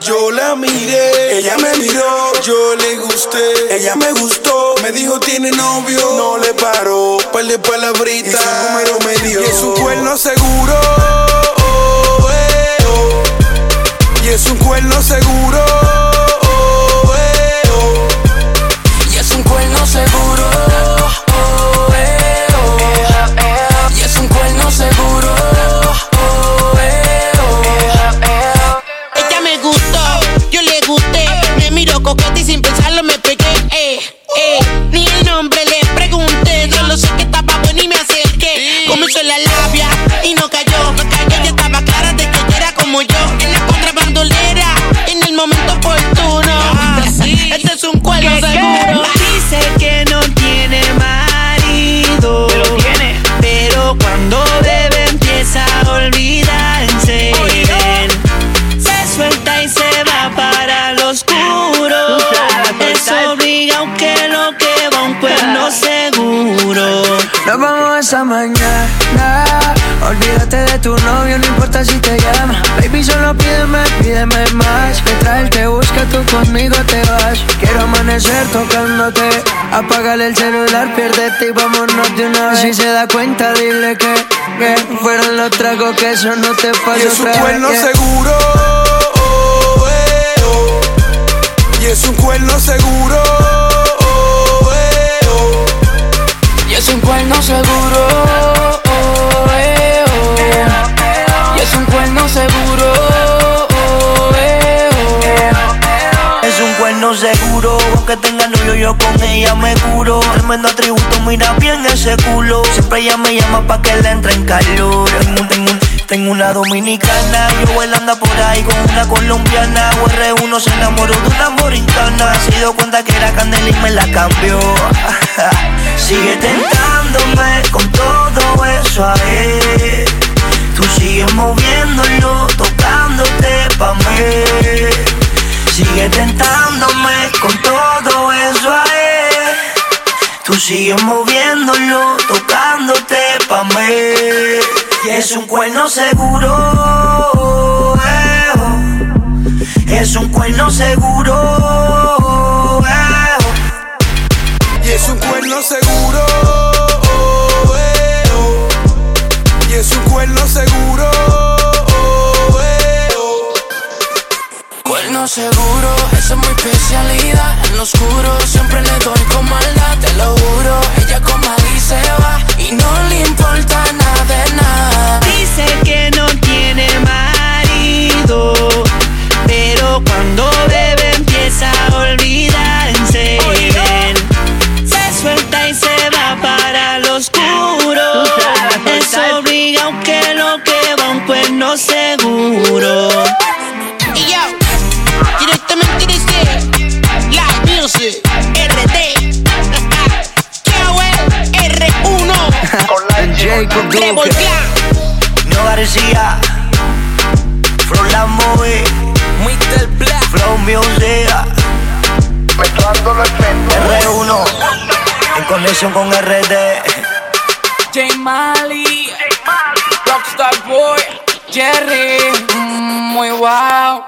Yo la miré, ella me miró, yo le gusté, ella me gustó, me dijo tiene novio, no le paró, par de palabritas, y su número me dio, y es un cuerno seguro, cuerno seguro. Nos vamos esa mañana. Olvídate de tu novio, no importa si te llama. Baby, solo pídeme, pídeme más. Mientras él te busca, tú conmigo te vas. Quiero amanecer tocándote. Apágale el celular, piérdete y vámonos de una vez. Si se da cuenta, dile que, que fueron los tragos, que eso no te y pasa es un cuerno vez. yeah. seguro, oh, eh, oh. y es un cuerno seguro, con ella me curo. Tremendo atributo, mira bien ese culo. Siempre ella me llama pa' que le entre en calor. Tengo, tengo, tengo una dominicana, yo él anda por ahí con una colombiana. UR1 se enamoró de una morincana Se dio cuenta que era candela y me la cambió. Sigue tentándome con todo eso a Tú sigues moviéndolo, tocándote pa' mí. Sigue tentándome con Tú sigues moviéndolo, tocándote pa' mí. Y es un cuerno seguro. eh, oh. Es un cuerno seguro. eh, oh. y es un cuerno seguro, oh, eh, oh. y es un cuerno seguro, oh, eh, oh. Cuerno seguro, esa es mi especialidad. En lo oscuro siempre le doy Duque, Clan. No García, From la Movie, Mr. Black. Flow Music, R1, en conexión con RD. J Mali, Rockstar Boy, Jerry, mm, muy guay.